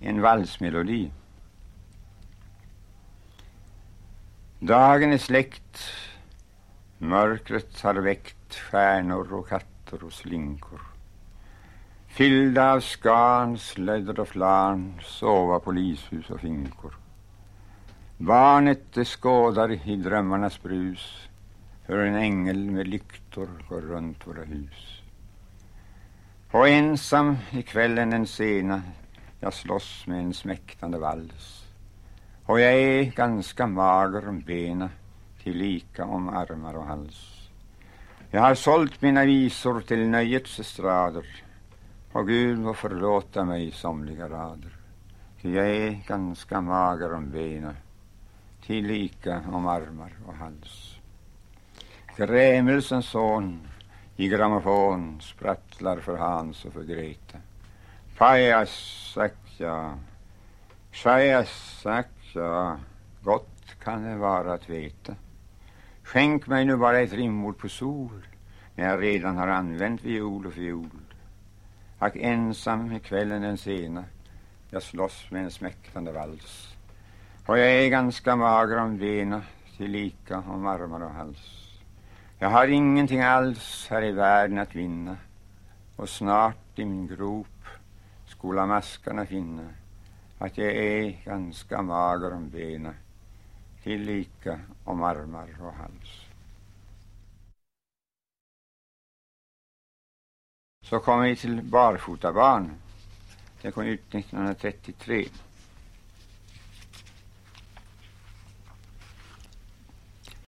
En valsmelodi. Dagen är släckt. Mörkret har väckt stjärnor och katter och slinkor. Fyllda av skan, slödder och flarn sova polishus och finkor. Barnet det skådar i drömmarnas brus hur en ängel med lyktor går runt våra hus. Och ensam i kvällen den sena jag slåss med en smäktande vals. Och jag är ganska mager om bena tillika om armar och hals. Jag har sålt mina visor till nöjets estrader och Gud må förlåta mig somliga rader. Ty jag är ganska mager om bena tillika om armar och hals. Grämelsens son i grammofon sprattlar för Hans och för Greta. Pajas sakta, shajas ja. gott kan det vara att veta. Skänk mig nu bara ett rimord på sol när jag redan har använt viol och fiol. Ack ensam i kvällen den sena jag slåss med en smäktande vals. Och jag är ganska mager om bena tillika om armar och hals. Jag har ingenting alls här i världen att vinna och snart i min grop skola maskarna finna att jag är ganska mager om bena tillika om armar och hals. Så kommer vi till Barfotabarn. Det kom ut 1933.